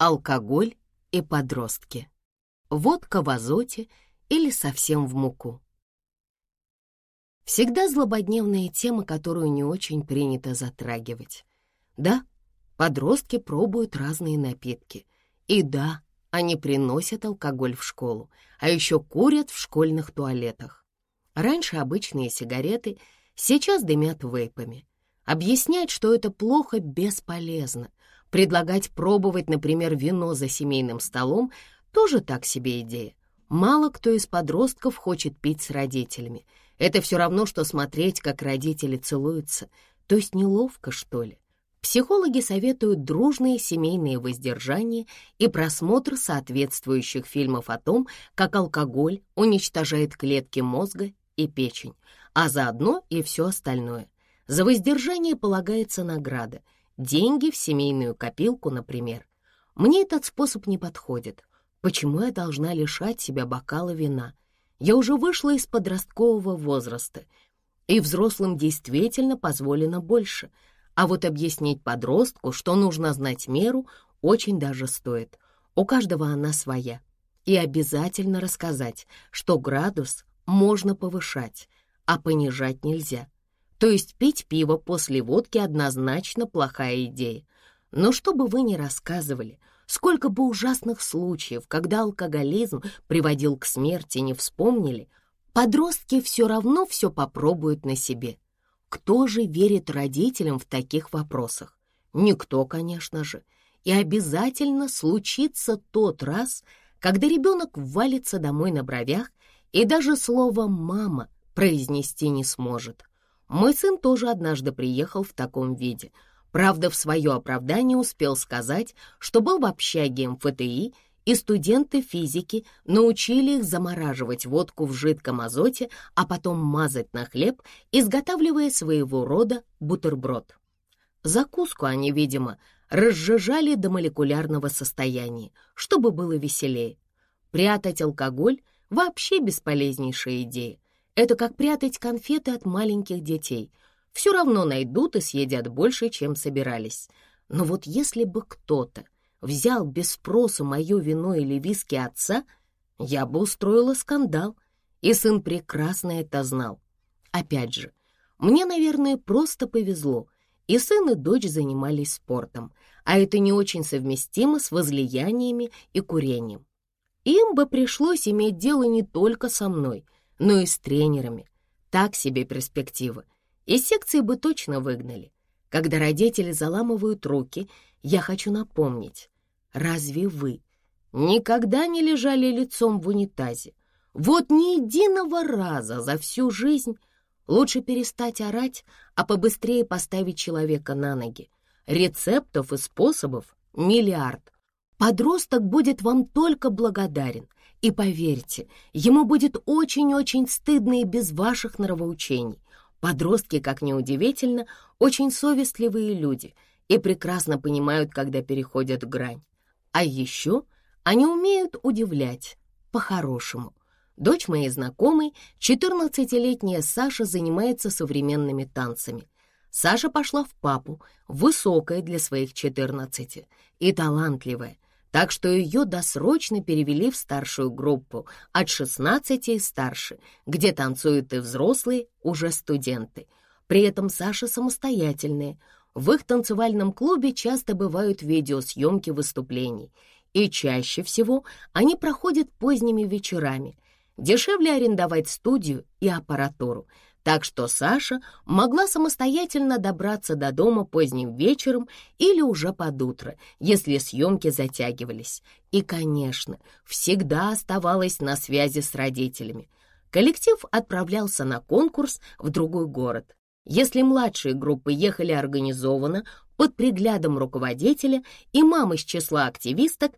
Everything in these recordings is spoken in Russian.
Алкоголь и подростки. Водка в азоте или совсем в муку. Всегда злободневная тема, которую не очень принято затрагивать. Да, подростки пробуют разные напитки. И да, они приносят алкоголь в школу, а еще курят в школьных туалетах. Раньше обычные сигареты, сейчас дымят вейпами. Объяснять, что это плохо, бесполезно. Предлагать пробовать, например, вино за семейным столом тоже так себе идея. Мало кто из подростков хочет пить с родителями. Это все равно, что смотреть, как родители целуются. То есть неловко, что ли? Психологи советуют дружные семейные воздержания и просмотр соответствующих фильмов о том, как алкоголь уничтожает клетки мозга и печень, а заодно и все остальное. За воздержание полагается награда — Деньги в семейную копилку, например. Мне этот способ не подходит. Почему я должна лишать себя бокала вина? Я уже вышла из подросткового возраста, и взрослым действительно позволено больше. А вот объяснить подростку, что нужно знать меру, очень даже стоит. У каждого она своя. И обязательно рассказать, что градус можно повышать, а понижать нельзя. То есть пить пиво после водки однозначно плохая идея. Но что бы вы ни рассказывали, сколько бы ужасных случаев, когда алкоголизм приводил к смерти, не вспомнили, подростки все равно все попробуют на себе. Кто же верит родителям в таких вопросах? Никто, конечно же. И обязательно случится тот раз, когда ребенок валится домой на бровях и даже слово «мама» произнести не сможет. Мой сын тоже однажды приехал в таком виде. Правда, в свое оправдание успел сказать, что был в общаге МФТИ, и студенты физики научили их замораживать водку в жидком азоте, а потом мазать на хлеб, изготавливая своего рода бутерброд. Закуску они, видимо, разжижали до молекулярного состояния, чтобы было веселее. Прятать алкоголь — вообще бесполезнейшая идея. Это как прятать конфеты от маленьких детей. Все равно найдут и съедят больше, чем собирались. Но вот если бы кто-то взял без спроса мое вино или виски отца, я бы устроила скандал, и сын прекрасно это знал. Опять же, мне, наверное, просто повезло, и сын и дочь занимались спортом, а это не очень совместимо с возлияниями и курением. Им бы пришлось иметь дело не только со мной — но и с тренерами. Так себе перспектива. Из секции бы точно выгнали. Когда родители заламывают руки, я хочу напомнить, разве вы никогда не лежали лицом в унитазе? Вот ни единого раза за всю жизнь лучше перестать орать, а побыстрее поставить человека на ноги. Рецептов и способов миллиард. Подросток будет вам только благодарен, и поверьте, ему будет очень-очень стыдно и без ваших нравоучений. Подростки, как ни удивительно, очень совестливые люди и прекрасно понимают, когда переходят грань. А еще они умеют удивлять по-хорошему. Дочь моей знакомой, 14-летняя Саша, занимается современными танцами. Саша пошла в папу, высокая для своих 14 и талантливая — так что ее досрочно перевели в старшую группу от 16 и старше, где танцуют и взрослые, уже студенты. При этом Саша самостоятельная. В их танцевальном клубе часто бывают видеосъемки выступлений, и чаще всего они проходят поздними вечерами. Дешевле арендовать студию и аппаратуру — так что Саша могла самостоятельно добраться до дома поздним вечером или уже под утро, если съемки затягивались. И, конечно, всегда оставалась на связи с родителями. Коллектив отправлялся на конкурс в другой город. Если младшие группы ехали организованно, под приглядом руководителя и мамы из числа активисток,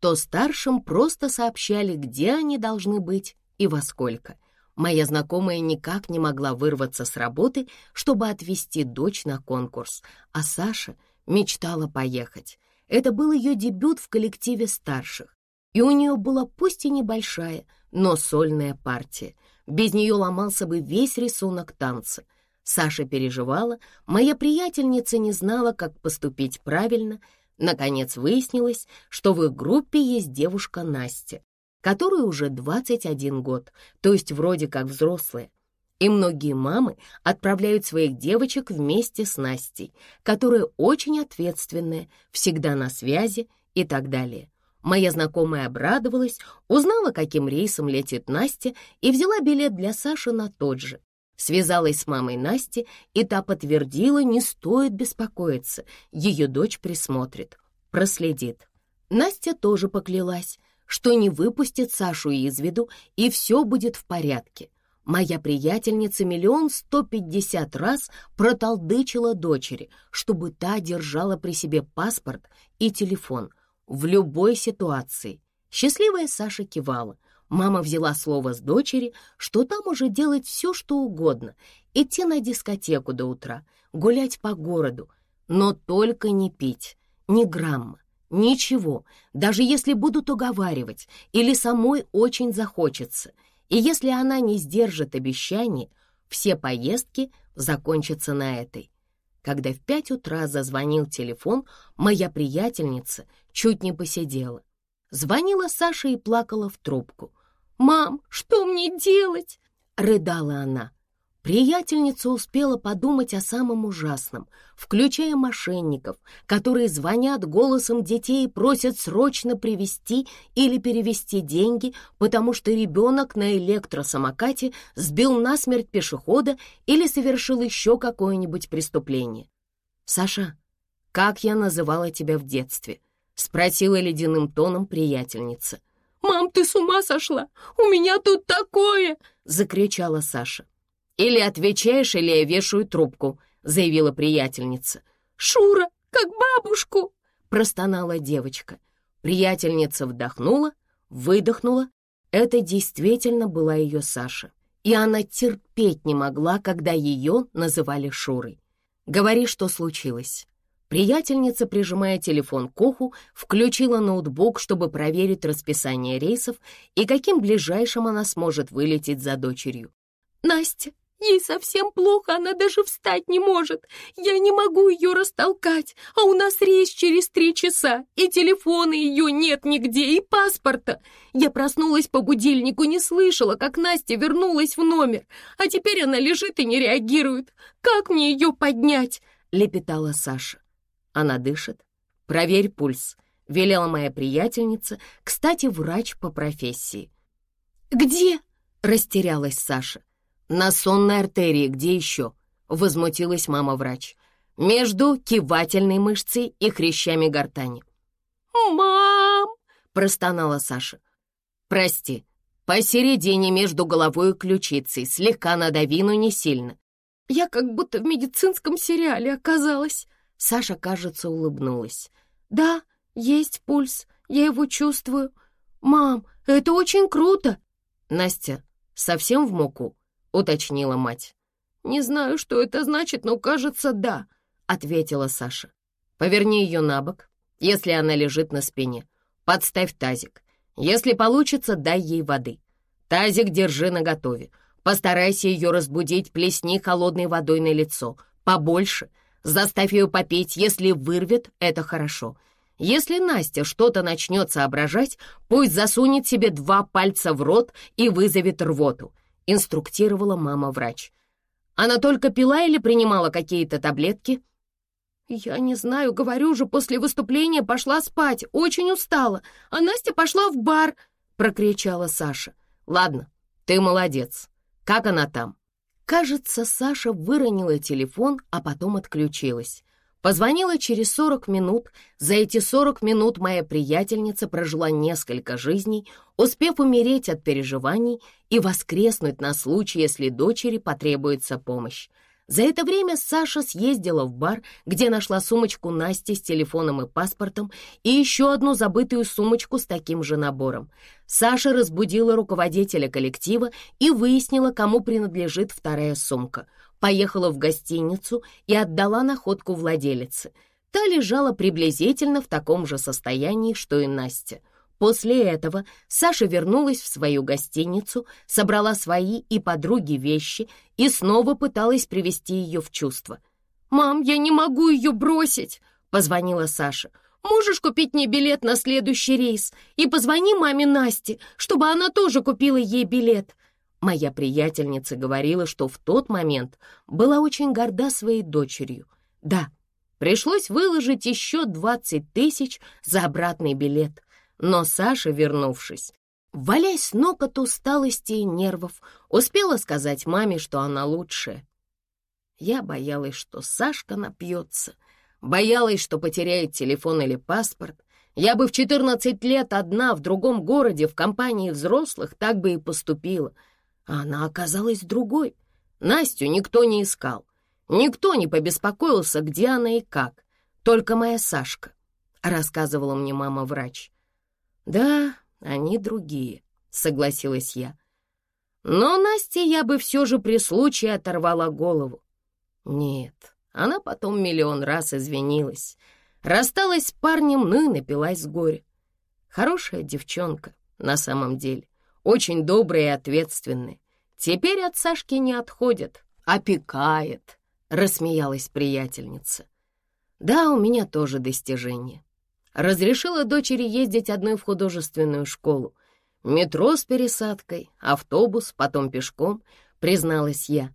то старшим просто сообщали, где они должны быть и во сколько. Моя знакомая никак не могла вырваться с работы, чтобы отвезти дочь на конкурс, а Саша мечтала поехать. Это был ее дебют в коллективе старших, и у нее была пусть и небольшая, но сольная партия. Без нее ломался бы весь рисунок танца. Саша переживала, моя приятельница не знала, как поступить правильно, Наконец выяснилось, что в их группе есть девушка Настя, которой уже 21 год, то есть вроде как взрослая. И многие мамы отправляют своих девочек вместе с Настей, которая очень ответственная, всегда на связи и так далее. Моя знакомая обрадовалась, узнала, каким рейсом летит Настя, и взяла билет для Саши на тот же. Связалась с мамой Насти, и та подтвердила, не стоит беспокоиться, ее дочь присмотрит, проследит. Настя тоже поклялась, что не выпустит Сашу из виду, и все будет в порядке. Моя приятельница миллион сто пятьдесят раз проталдычила дочери, чтобы та держала при себе паспорт и телефон в любой ситуации. Счастливая Саша кивала. Мама взяла слово с дочери, что там уже делать все, что угодно, идти на дискотеку до утра, гулять по городу, но только не пить, ни грамма, ничего, даже если будут уговаривать или самой очень захочется — и если она не сдержит обещание, все поездки закончатся на этой. Когда в пять утра зазвонил телефон, моя приятельница чуть не посидела. Звонила Саша и плакала в трубку. «Мам, что мне делать?» — рыдала она. Приятельница успела подумать о самом ужасном, включая мошенников, которые звонят голосом детей и просят срочно привезти или перевести деньги, потому что ребенок на электросамокате сбил насмерть пешехода или совершил еще какое-нибудь преступление. «Саша, как я называла тебя в детстве?» — спросила ледяным тоном приятельница. «Мам, ты с ума сошла! У меня тут такое!» — закричала Саша. «Или отвечаешь, или я вешаю трубку», — заявила приятельница. «Шура, как бабушку!» — простонала девочка. Приятельница вдохнула, выдохнула. Это действительно была ее Саша. И она терпеть не могла, когда ее называли Шурой. «Говори, что случилось». Приятельница, прижимая телефон к уху, включила ноутбук, чтобы проверить расписание рейсов и каким ближайшим она сможет вылететь за дочерью. «Настя, Ей совсем плохо, она даже встать не может. Я не могу ее растолкать, а у нас рейс через три часа, и телефона ее нет нигде, и паспорта. Я проснулась по будильнику, не слышала, как Настя вернулась в номер, а теперь она лежит и не реагирует. Как мне ее поднять?» — лепетала Саша. Она дышит. «Проверь пульс», — велела моя приятельница, кстати, врач по профессии. «Где?» — растерялась Саша. «На сонной артерии, где еще?» — возмутилась мама-врач. «Между кивательной мышцей и хрящами гортани». «Мам!» — простонала Саша. «Прости, посередине между головой и ключицей, слегка надави, но не сильно». «Я как будто в медицинском сериале оказалась». Саша, кажется, улыбнулась. «Да, есть пульс, я его чувствую. Мам, это очень круто!» «Настя, совсем в муку?» Уточнила мать. «Не знаю, что это значит, но кажется, да», — ответила Саша. «Поверни ее на бок, если она лежит на спине. Подставь тазик. Если получится, дай ей воды. Тазик держи наготове. Постарайся ее разбудить, плесни холодной водой на лицо. Побольше. Заставь ее попеть. Если вырвет, это хорошо. Если Настя что-то начнет соображать, пусть засунет себе два пальца в рот и вызовет рвоту. — инструктировала мама-врач. «Она только пила или принимала какие-то таблетки?» «Я не знаю, говорю же, после выступления пошла спать, очень устала, а Настя пошла в бар», — прокричала Саша. «Ладно, ты молодец. Как она там?» Кажется, Саша выронила телефон, а потом отключилась. Позвонила через 40 минут. За эти 40 минут моя приятельница прожила несколько жизней, успев умереть от переживаний и воскреснуть на случай, если дочери потребуется помощь. За это время Саша съездила в бар, где нашла сумочку Насти с телефоном и паспортом и еще одну забытую сумочку с таким же набором. Саша разбудила руководителя коллектива и выяснила, кому принадлежит вторая сумка. Поехала в гостиницу и отдала находку владелице. Та лежала приблизительно в таком же состоянии, что и Настя — После этого Саша вернулась в свою гостиницу, собрала свои и подруги вещи и снова пыталась привести ее в чувство. «Мам, я не могу ее бросить!» — позвонила Саша. можешь купить мне билет на следующий рейс? И позвони маме Насте, чтобы она тоже купила ей билет». Моя приятельница говорила, что в тот момент была очень горда своей дочерью. Да, пришлось выложить еще 20 тысяч за обратный билет. Но Саша, вернувшись, валясь ног от усталости и нервов, успела сказать маме, что она лучшая. Я боялась, что Сашка напьется, боялась, что потеряет телефон или паспорт. Я бы в 14 лет одна в другом городе в компании взрослых так бы и поступила. А она оказалась другой. Настю никто не искал. Никто не побеспокоился, где она и как. Только моя Сашка, — рассказывала мне мама-врач. Да, они другие, — согласилась я. Но Насте я бы все же при случае оторвала голову. Нет, она потом миллион раз извинилась. Рассталась с парнем, ну и напилась с горя. Хорошая девчонка, на самом деле. Очень добрая и ответственная. Теперь от Сашки не отходит, опекает, рассмеялась приятельница. Да, у меня тоже достижение. Разрешила дочери ездить одной в художественную школу. Метро с пересадкой, автобус, потом пешком, призналась я.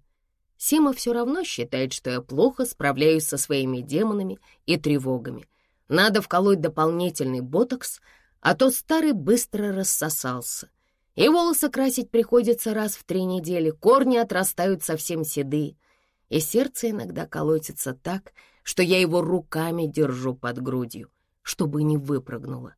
Сима все равно считает, что я плохо справляюсь со своими демонами и тревогами. Надо вколоть дополнительный ботокс, а то старый быстро рассосался. И волосы красить приходится раз в три недели, корни отрастают совсем седые. И сердце иногда колотится так, что я его руками держу под грудью, чтобы не выпрыгнуло.